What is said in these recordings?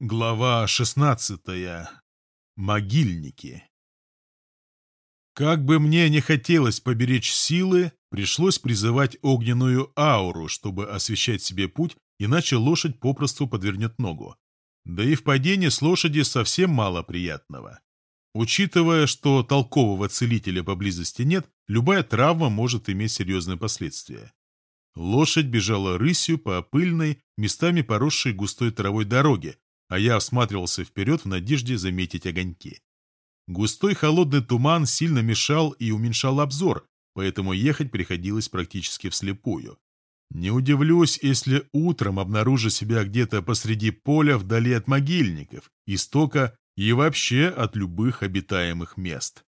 Глава 16. Могильники. Как бы мне не хотелось поберечь силы, пришлось призывать огненную ауру, чтобы освещать себе путь, иначе лошадь попросту подвернет ногу. Да и в падении с лошади совсем мало приятного. Учитывая, что толкового целителя поблизости нет, любая травма может иметь серьезные последствия. Лошадь бежала рысью по пыльной, местами поросшей густой травой дороге, а я осматривался вперед в надежде заметить огоньки. Густой холодный туман сильно мешал и уменьшал обзор, поэтому ехать приходилось практически вслепую. Не удивлюсь, если утром обнаружу себя где-то посреди поля вдали от могильников, истока и вообще от любых обитаемых мест.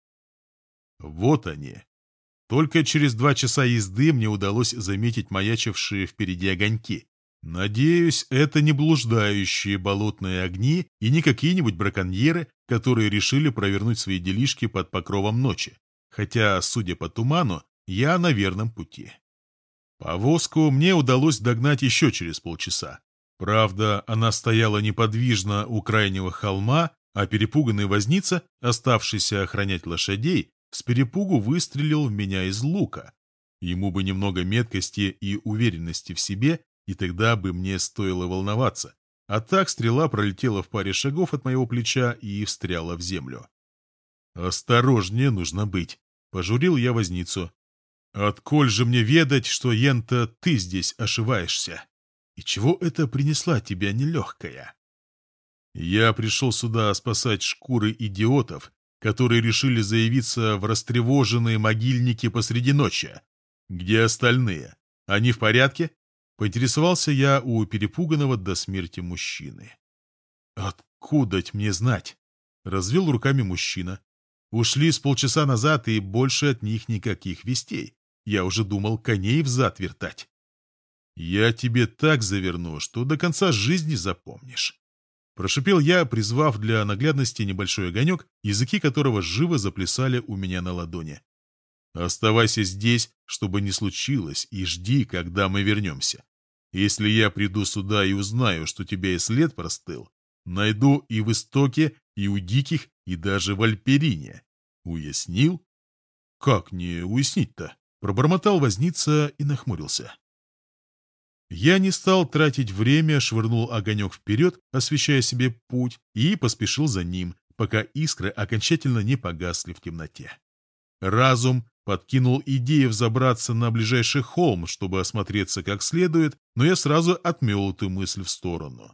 Вот они. Только через два часа езды мне удалось заметить маячившие впереди огоньки. Надеюсь, это не блуждающие болотные огни и не какие-нибудь браконьеры, которые решили провернуть свои делишки под покровом ночи. Хотя, судя по туману, я на верном пути. Повозку мне удалось догнать еще через полчаса. Правда, она стояла неподвижно у крайнего холма, а перепуганный возница, оставшийся охранять лошадей, с перепугу выстрелил в меня из лука. Ему бы немного меткости и уверенности в себе, и тогда бы мне стоило волноваться. А так стрела пролетела в паре шагов от моего плеча и встряла в землю. «Осторожнее нужно быть», — пожурил я возницу. «Отколь же мне ведать, что, Ента, ты здесь ошиваешься? И чего это принесла тебя нелегкая?» Я пришел сюда спасать шкуры идиотов, которые решили заявиться в растревоженные могильники посреди ночи. Где остальные? Они в порядке? Поинтересовался я у перепуганного до смерти мужчины. «Откуда мне знать?» — развел руками мужчина. «Ушли с полчаса назад, и больше от них никаких вестей. Я уже думал коней взад вертать». «Я тебе так заверну, что до конца жизни запомнишь». Прошипел я, призвав для наглядности небольшой огонек, языки которого живо заплясали у меня на ладони. Оставайся здесь, чтобы не случилось, и жди, когда мы вернемся. Если я приду сюда и узнаю, что тебя и след простыл, найду и в Истоке, и у Диких, и даже в Альперине. Уяснил? Как не уяснить-то? Пробормотал возница и нахмурился. Я не стал тратить время, швырнул огонек вперед, освещая себе путь, и поспешил за ним, пока искры окончательно не погасли в темноте. Разум подкинул идею взобраться на ближайший холм, чтобы осмотреться как следует, но я сразу отмел эту мысль в сторону.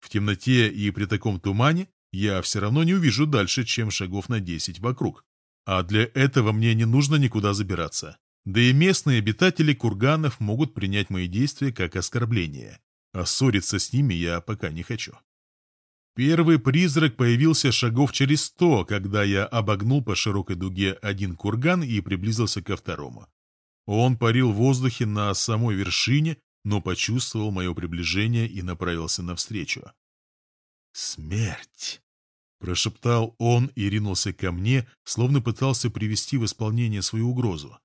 В темноте и при таком тумане я все равно не увижу дальше, чем шагов на десять вокруг. А для этого мне не нужно никуда забираться. Да и местные обитатели курганов могут принять мои действия как оскорбление. А ссориться с ними я пока не хочу. Первый призрак появился шагов через сто, когда я обогнул по широкой дуге один курган и приблизился ко второму. Он парил в воздухе на самой вершине, но почувствовал мое приближение и направился навстречу. «Смерть!» — прошептал он и ринулся ко мне, словно пытался привести в исполнение свою угрозу.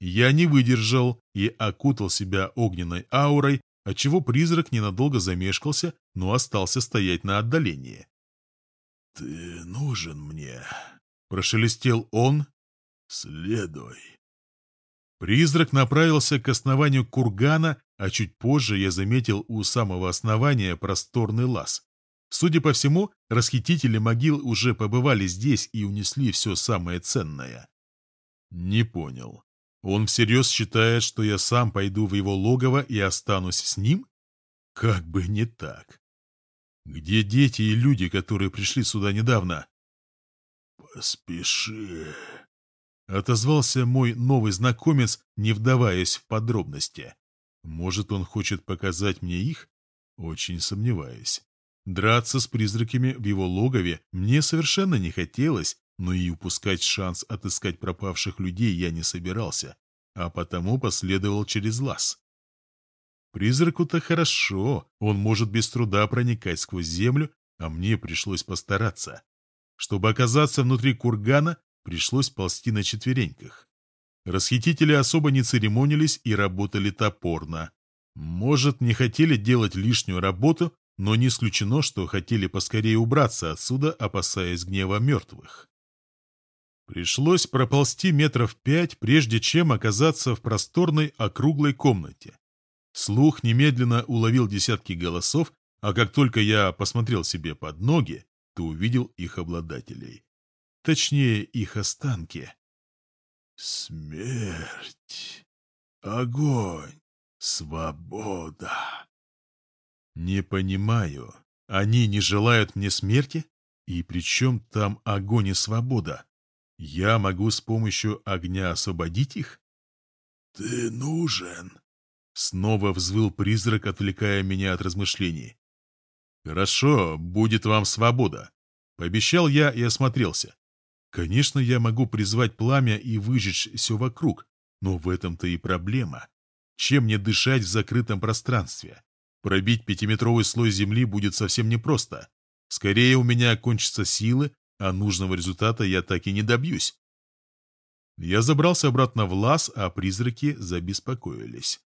Я не выдержал и окутал себя огненной аурой, отчего призрак ненадолго замешкался, но остался стоять на отдалении. «Ты нужен мне», — прошелестел он. «Следуй». Призрак направился к основанию кургана, а чуть позже я заметил у самого основания просторный лаз. Судя по всему, расхитители могил уже побывали здесь и унесли все самое ценное. Не понял. Он всерьез считает, что я сам пойду в его логово и останусь с ним? Как бы не так. Где дети и люди, которые пришли сюда недавно? Поспеши. Отозвался мой новый знакомец, не вдаваясь в подробности. Может, он хочет показать мне их? Очень сомневаюсь. Драться с призраками в его логове мне совершенно не хотелось, но и упускать шанс отыскать пропавших людей я не собирался, а потому последовал через лаз. Призраку-то хорошо, он может без труда проникать сквозь землю, а мне пришлось постараться. Чтобы оказаться внутри кургана, пришлось ползти на четвереньках. Расхитители особо не церемонились и работали топорно. Может, не хотели делать лишнюю работу, но не исключено, что хотели поскорее убраться отсюда, опасаясь гнева мертвых. Пришлось проползти метров пять, прежде чем оказаться в просторной округлой комнате. Слух немедленно уловил десятки голосов, а как только я посмотрел себе под ноги, то увидел их обладателей. Точнее, их останки. Смерть, огонь, свобода. Не понимаю, они не желают мне смерти? И при чем там огонь и свобода? Я могу с помощью огня освободить их? Ты нужен, Снова взвыл призрак, отвлекая меня от размышлений. «Хорошо, будет вам свобода», — пообещал я и осмотрелся. «Конечно, я могу призвать пламя и выжечь все вокруг, но в этом-то и проблема. Чем мне дышать в закрытом пространстве? Пробить пятиметровый слой земли будет совсем непросто. Скорее у меня кончатся силы, а нужного результата я так и не добьюсь». Я забрался обратно в лаз, а призраки забеспокоились.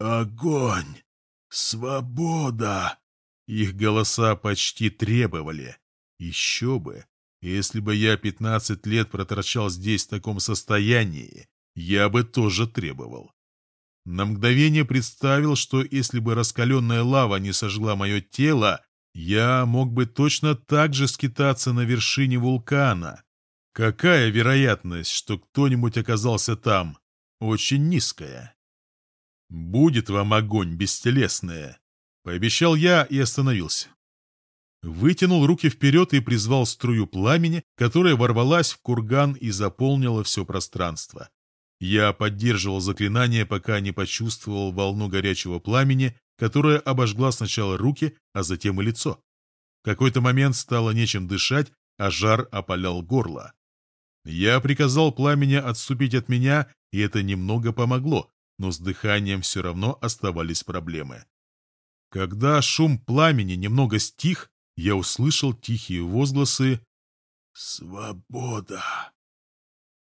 Огонь! Свобода! Их голоса почти требовали. Еще бы! Если бы я пятнадцать лет проторчал здесь в таком состоянии, я бы тоже требовал. На мгновение представил, что если бы раскаленная лава не сожгла мое тело, я мог бы точно так же скитаться на вершине вулкана. Какая вероятность, что кто-нибудь оказался там? Очень низкая. «Будет вам огонь бестелесная!» — пообещал я и остановился. Вытянул руки вперед и призвал струю пламени, которая ворвалась в курган и заполнила все пространство. Я поддерживал заклинание, пока не почувствовал волну горячего пламени, которая обожгла сначала руки, а затем и лицо. В какой-то момент стало нечем дышать, а жар опалял горло. Я приказал пламени отступить от меня, и это немного помогло, но с дыханием все равно оставались проблемы. Когда шум пламени немного стих, я услышал тихие возгласы «Свобода!».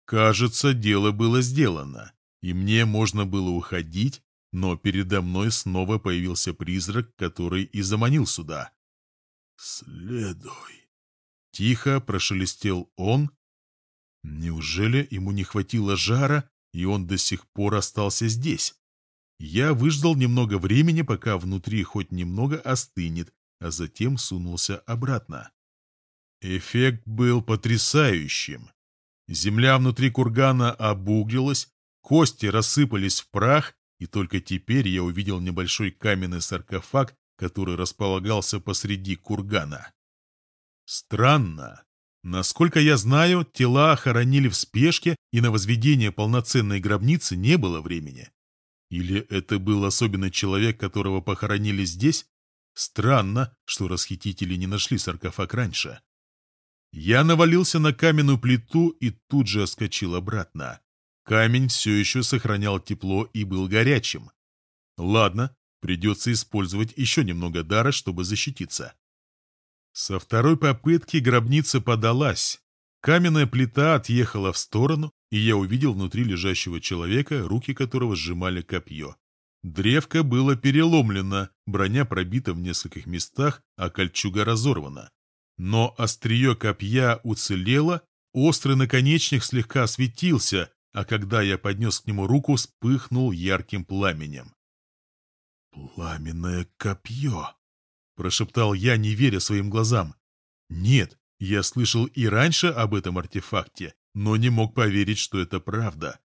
Кажется, дело было сделано, и мне можно было уходить, но передо мной снова появился призрак, который и заманил сюда. «Следуй!» Тихо прошелестел он. Неужели ему не хватило жара, и он до сих пор остался здесь. Я выждал немного времени, пока внутри хоть немного остынет, а затем сунулся обратно. Эффект был потрясающим. Земля внутри кургана обуглилась, кости рассыпались в прах, и только теперь я увидел небольшой каменный саркофаг, который располагался посреди кургана. Странно, Насколько я знаю, тела хоронили в спешке, и на возведение полноценной гробницы не было времени. Или это был особенный человек, которого похоронили здесь? Странно, что расхитители не нашли саркофаг раньше. Я навалился на каменную плиту и тут же оскочил обратно. Камень все еще сохранял тепло и был горячим. Ладно, придется использовать еще немного дара, чтобы защититься. Со второй попытки гробница подалась. Каменная плита отъехала в сторону, и я увидел внутри лежащего человека, руки которого сжимали копье. Древко было переломлено, броня пробита в нескольких местах, а кольчуга разорвана. Но острие копья уцелело, острый наконечник слегка светился, а когда я поднес к нему руку, вспыхнул ярким пламенем. «Пламенное копье!» — прошептал я, не веря своим глазам. «Нет, я слышал и раньше об этом артефакте, но не мог поверить, что это правда.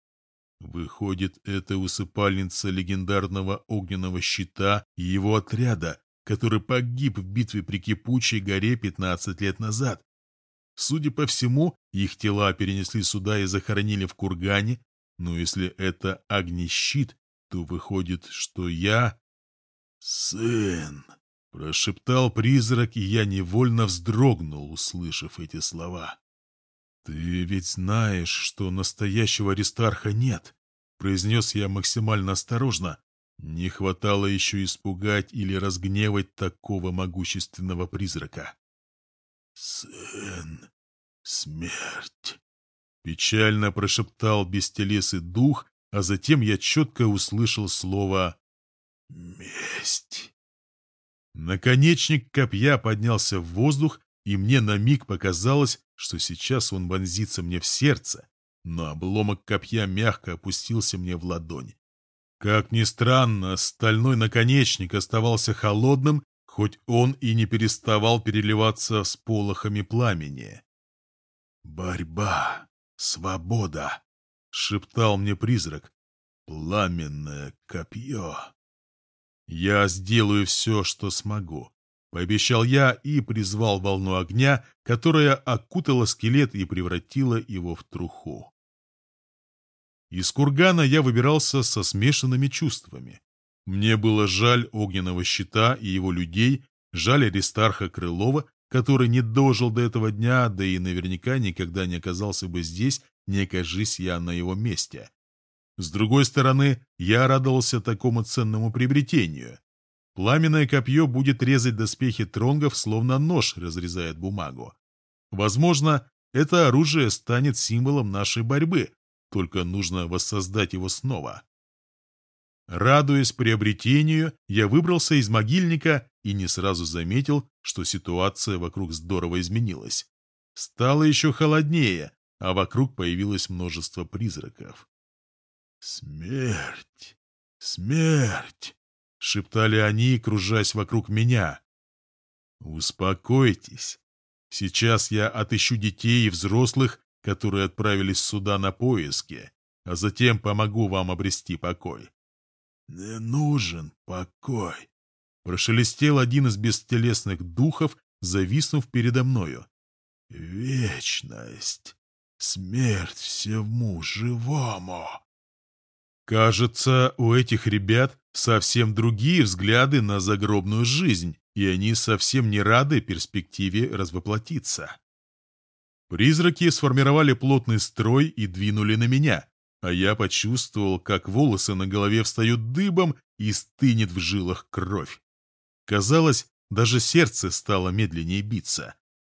Выходит, это усыпальница легендарного огненного щита и его отряда, который погиб в битве при Кипучей горе 15 лет назад. Судя по всему, их тела перенесли сюда и захоронили в кургане, но если это огнещит, то выходит, что я... Сын... Прошептал призрак, и я невольно вздрогнул, услышав эти слова. «Ты ведь знаешь, что настоящего Аристарха нет», — произнес я максимально осторожно. Не хватало еще испугать или разгневать такого могущественного призрака. «Сын, смерть!» Печально прошептал бестелесый дух, а затем я четко услышал слово «месть». Наконечник копья поднялся в воздух, и мне на миг показалось, что сейчас он вонзится мне в сердце, но обломок копья мягко опустился мне в ладонь. Как ни странно, стальной наконечник оставался холодным, хоть он и не переставал переливаться с полохами пламени. «Борьба! Свобода!» — шептал мне призрак. «Пламенное копье!» «Я сделаю все, что смогу», — пообещал я и призвал волну огня, которая окутала скелет и превратила его в труху. Из кургана я выбирался со смешанными чувствами. Мне было жаль огненного щита и его людей, жаль Аристарха Крылова, который не дожил до этого дня, да и наверняка никогда не оказался бы здесь, не окажись я на его месте. С другой стороны, я радовался такому ценному приобретению. Пламенное копье будет резать доспехи тронгов, словно нож разрезает бумагу. Возможно, это оружие станет символом нашей борьбы, только нужно воссоздать его снова. Радуясь приобретению, я выбрался из могильника и не сразу заметил, что ситуация вокруг здорово изменилась. Стало еще холоднее, а вокруг появилось множество призраков. «Смерть! Смерть!» — шептали они, кружась вокруг меня. «Успокойтесь. Сейчас я отыщу детей и взрослых которые отправились сюда на поиски, а затем помогу вам обрести покой. «Не нужен покой», — прошелестел один из бестелесных духов, зависнув передо мною. «Вечность, смерть всему живому». Кажется, у этих ребят совсем другие взгляды на загробную жизнь, и они совсем не рады перспективе развоплотиться. Призраки сформировали плотный строй и двинули на меня, а я почувствовал, как волосы на голове встают дыбом и стынет в жилах кровь. Казалось, даже сердце стало медленнее биться.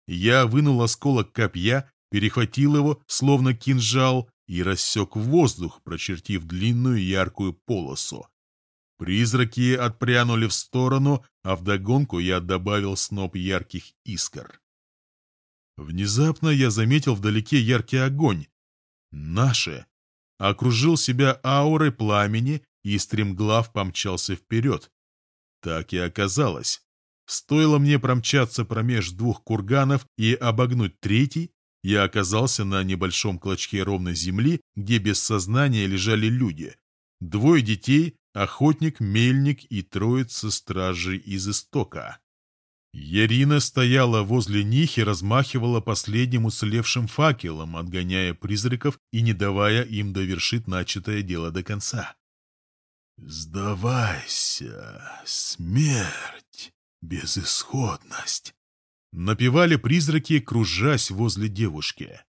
Я вынул осколок копья, перехватил его, словно кинжал, и рассек воздух, прочертив длинную яркую полосу. Призраки отпрянули в сторону, а вдогонку я добавил сноп ярких искр. Внезапно я заметил вдалеке яркий огонь. Наше. Окружил себя аурой пламени и стремглав помчался вперед. Так и оказалось. Стоило мне промчаться промеж двух курганов и обогнуть третий, я оказался на небольшом клочке ровной земли, где без сознания лежали люди. Двое детей, охотник, мельник и троица стражей из истока. Ярина стояла возле них и размахивала последним уцелевшим факелом, отгоняя призраков и не давая им довершить начатое дело до конца. «Сдавайся, смерть, безысходность!» Напевали призраки, кружась возле девушки.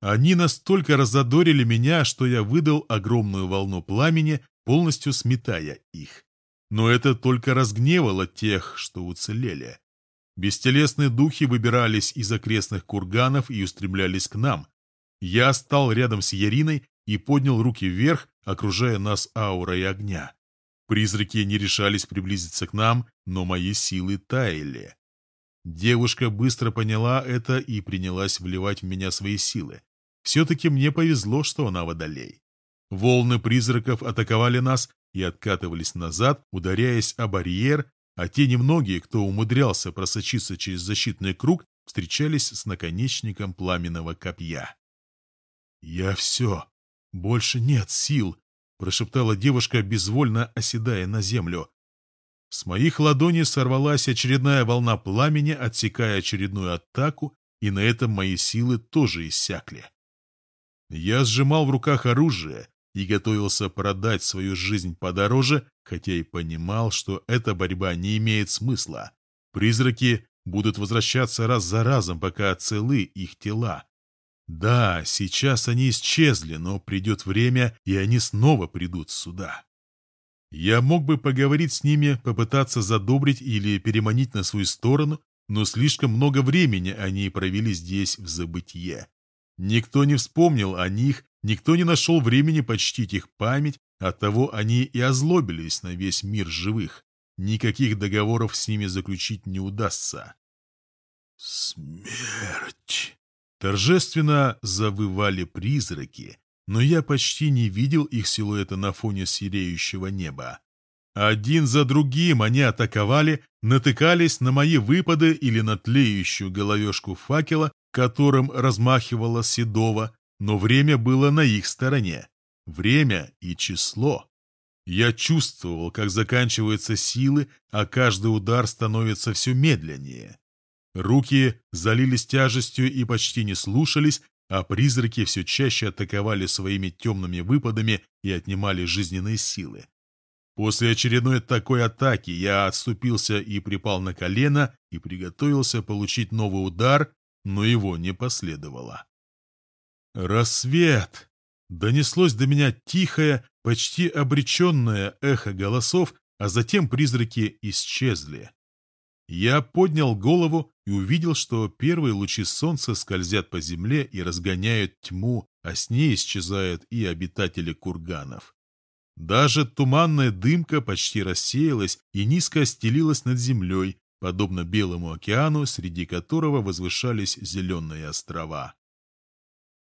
Они настолько разодорили меня, что я выдал огромную волну пламени, полностью сметая их. Но это только разгневало тех, что уцелели. Бестелесные духи выбирались из окрестных курганов и устремлялись к нам. Я стал рядом с Яриной и поднял руки вверх, окружая нас аурой огня. Призраки не решались приблизиться к нам, но мои силы таяли. Девушка быстро поняла это и принялась вливать в меня свои силы. Все-таки мне повезло, что она водолей. Волны призраков атаковали нас и откатывались назад, ударяясь о барьер, а те немногие, кто умудрялся просочиться через защитный круг, встречались с наконечником пламенного копья. «Я все. Больше нет сил», — прошептала девушка, безвольно оседая на землю. С моих ладоней сорвалась очередная волна пламени, отсекая очередную атаку, и на этом мои силы тоже иссякли. Я сжимал в руках оружие, и готовился продать свою жизнь подороже, хотя и понимал, что эта борьба не имеет смысла. Призраки будут возвращаться раз за разом, пока целы их тела. Да, сейчас они исчезли, но придет время, и они снова придут сюда. Я мог бы поговорить с ними, попытаться задобрить или переманить на свою сторону, но слишком много времени они провели здесь в забытье. Никто не вспомнил о них Никто не нашел времени почтить их память, оттого они и озлобились на весь мир живых. никаких договоров с ними заключить не удастся. «Смерть!» Торжественно завывали призраки, но я почти не видел их силуэта на фоне сереющего неба. Один за другим они атаковали, натыкались на мои выпады или на тлеющую головешку факела, которым размахивала Седова, но время было на их стороне. Время и число. Я чувствовал, как заканчиваются силы, а каждый удар становится все медленнее. Руки залились тяжестью и почти не слушались, а призраки все чаще атаковали своими темными выпадами и отнимали жизненные силы. После очередной такой атаки я отступился и припал на колено и приготовился получить новый удар, но его не последовало. «Рассвет!» Донеслось до меня тихое, почти обреченное эхо голосов, а затем призраки исчезли. Я поднял голову и увидел, что первые лучи солнца скользят по земле и разгоняют тьму, а с ней исчезают и обитатели курганов. Даже туманная дымка почти рассеялась и низко стелилась над землей, подобно Белому океану, среди которого возвышались зеленые острова.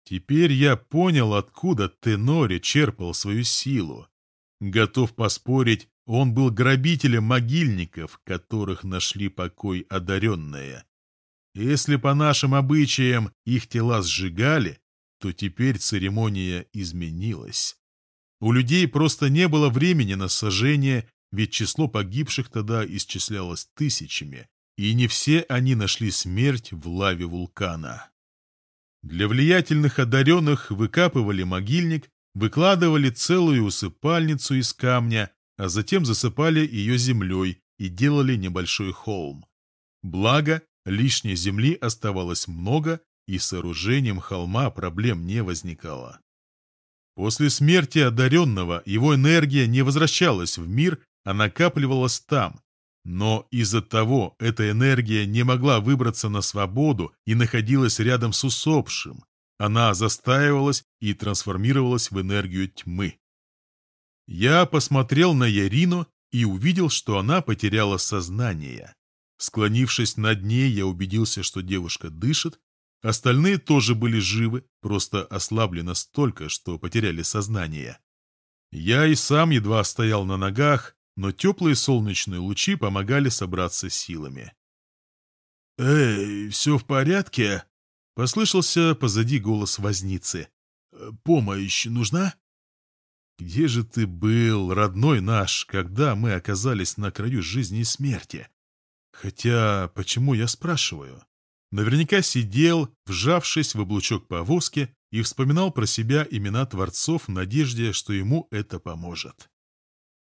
Теперь я понял, откуда Тенори черпал свою силу. Готов поспорить, он был грабителем могильников, которых нашли покой одаренные. Если по нашим обычаям их тела сжигали, то теперь церемония изменилась. У людей просто не было времени на сожжение, ведь число погибших тогда исчислялось тысячами, и не все они нашли смерть в лаве вулкана. Для влиятельных одаренных выкапывали могильник, выкладывали целую усыпальницу из камня, а затем засыпали ее землей и делали небольшой холм. Благо, лишней земли оставалось много, и сооружением холма проблем не возникало. После смерти одаренного его энергия не возвращалась в мир, а накапливалась там, но из-за того эта энергия не могла выбраться на свободу и находилась рядом с усопшим. Она застаивалась и трансформировалась в энергию тьмы. Я посмотрел на Ярину и увидел, что она потеряла сознание. Склонившись над ней, я убедился, что девушка дышит. Остальные тоже были живы, просто ослабли настолько, что потеряли сознание. Я и сам едва стоял на ногах, но теплые солнечные лучи помогали собраться силами. «Эй, все в порядке?» — послышался позади голос возницы. «Помощь нужна?» «Где же ты был, родной наш, когда мы оказались на краю жизни и смерти?» Хотя, почему я спрашиваю? Наверняка сидел, вжавшись в облучок повозки, и вспоминал про себя имена творцов в надежде, что ему это поможет.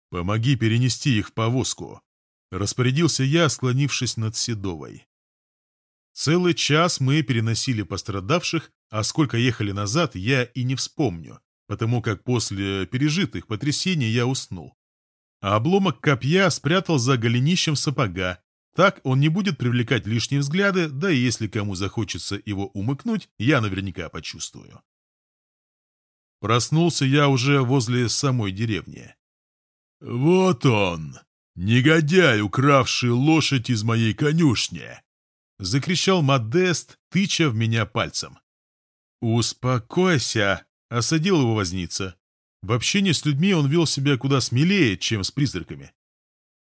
«Помоги перенести их в повозку», — распорядился я, склонившись над Седовой. Целый час мы переносили пострадавших, а сколько ехали назад, я и не вспомню, потому как после пережитых потрясений я уснул. А обломок копья спрятал за голенищем сапога. Так он не будет привлекать лишние взгляды, да и если кому захочется его умыкнуть, я наверняка почувствую. Проснулся я уже возле самой деревни. «Вот он, негодяй, укравший лошадь из моей конюшни!» — закричал Модест, тыча в меня пальцем. «Успокойся!» — осадил его возница. В общении с людьми он вел себя куда смелее, чем с призраками.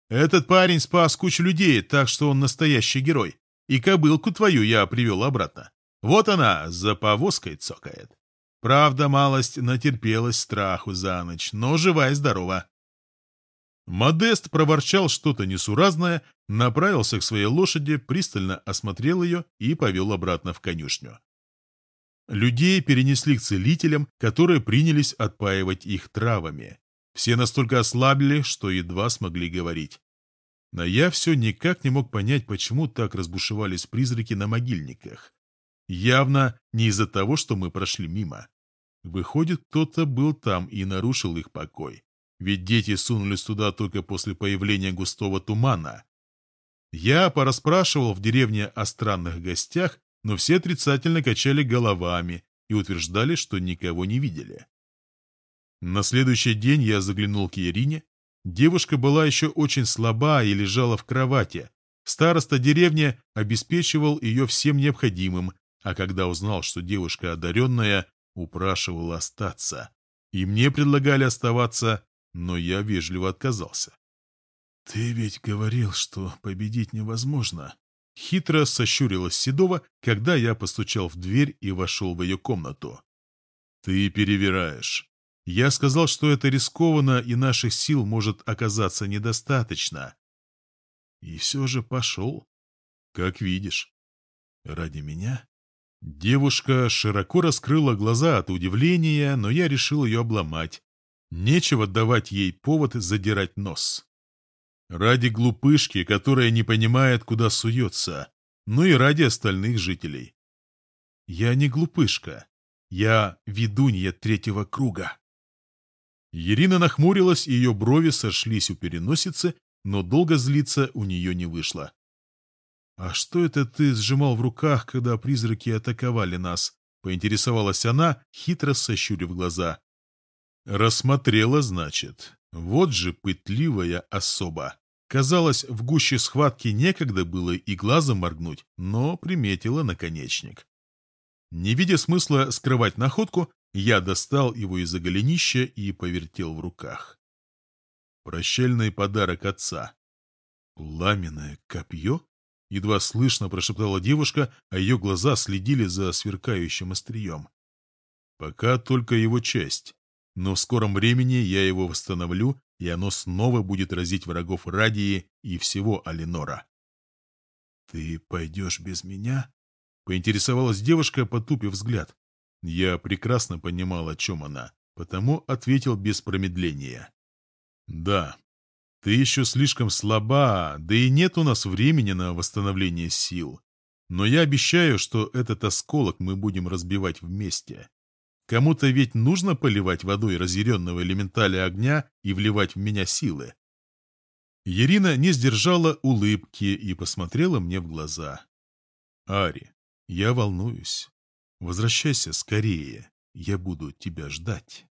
«Этот парень спас кучу людей, так что он настоящий герой. И кобылку твою я привел обратно. Вот она, за повозкой цокает. Правда, малость натерпелась страху за ночь, но жива и здорова. Модест проворчал что-то несуразное, направился к своей лошади, пристально осмотрел ее и повел обратно в конюшню. Людей перенесли к целителям, которые принялись отпаивать их травами. Все настолько ослабли, что едва смогли говорить. Но я все никак не мог понять, почему так разбушевались призраки на могильниках. Явно не из-за того, что мы прошли мимо. Выходит, кто-то был там и нарушил их покой ведь дети сунулись туда только после появления густого тумана. Я порасспрашивал в деревне о странных гостях, но все отрицательно качали головами и утверждали, что никого не видели. На следующий день я заглянул к Ирине. Девушка была еще очень слаба и лежала в кровати. Староста деревни обеспечивал ее всем необходимым, а когда узнал, что девушка одаренная, упрашивал остаться. И мне предлагали оставаться, но я вежливо отказался. «Ты ведь говорил, что победить невозможно». Хитро сощурилась Седова, когда я постучал в дверь и вошел в ее комнату. «Ты перевираешь. Я сказал, что это рискованно и наших сил может оказаться недостаточно. И все же пошел. Как видишь. Ради меня? Девушка широко раскрыла глаза от удивления, но я решил ее обломать. Нечего давать ей повод задирать нос. Ради глупышки, которая не понимает, куда суется, ну и ради остальных жителей. Я не глупышка. Я ведунья третьего круга. Ирина нахмурилась, и ее брови сошлись у переносицы, но долго злиться у нее не вышло. «А что это ты сжимал в руках, когда призраки атаковали нас?» — поинтересовалась она, хитро сощурив глаза. «Рассмотрела, значит. Вот же пытливая особа. Казалось, в гуще схватки некогда было и глазом моргнуть, но приметила наконечник. Не видя смысла скрывать находку, я достал его из-за голенища и повертел в руках. Прощальный подарок отца. «Пламенное копье?» — едва слышно прошептала девушка, а ее глаза следили за сверкающим острием. «Пока только его часть, но в скором времени я его восстановлю, и оно снова будет разить врагов Радии и всего Алинора». «Ты пойдешь без меня?» — поинтересовалась девушка, потупив взгляд. Я прекрасно понимал, о чем она, потому ответил без промедления. «Да, ты еще слишком слаба, да и нет у нас времени на восстановление сил. Но я обещаю, что этот осколок мы будем разбивать вместе. Кому-то ведь нужно поливать водой разъяренного элементаля огня и вливать в меня силы». Ирина не сдержала улыбки и посмотрела мне в глаза. «Ари, я волнуюсь. Возвращайся скорее, я буду тебя ждать.